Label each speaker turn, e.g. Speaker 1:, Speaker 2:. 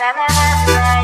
Speaker 1: na na na na.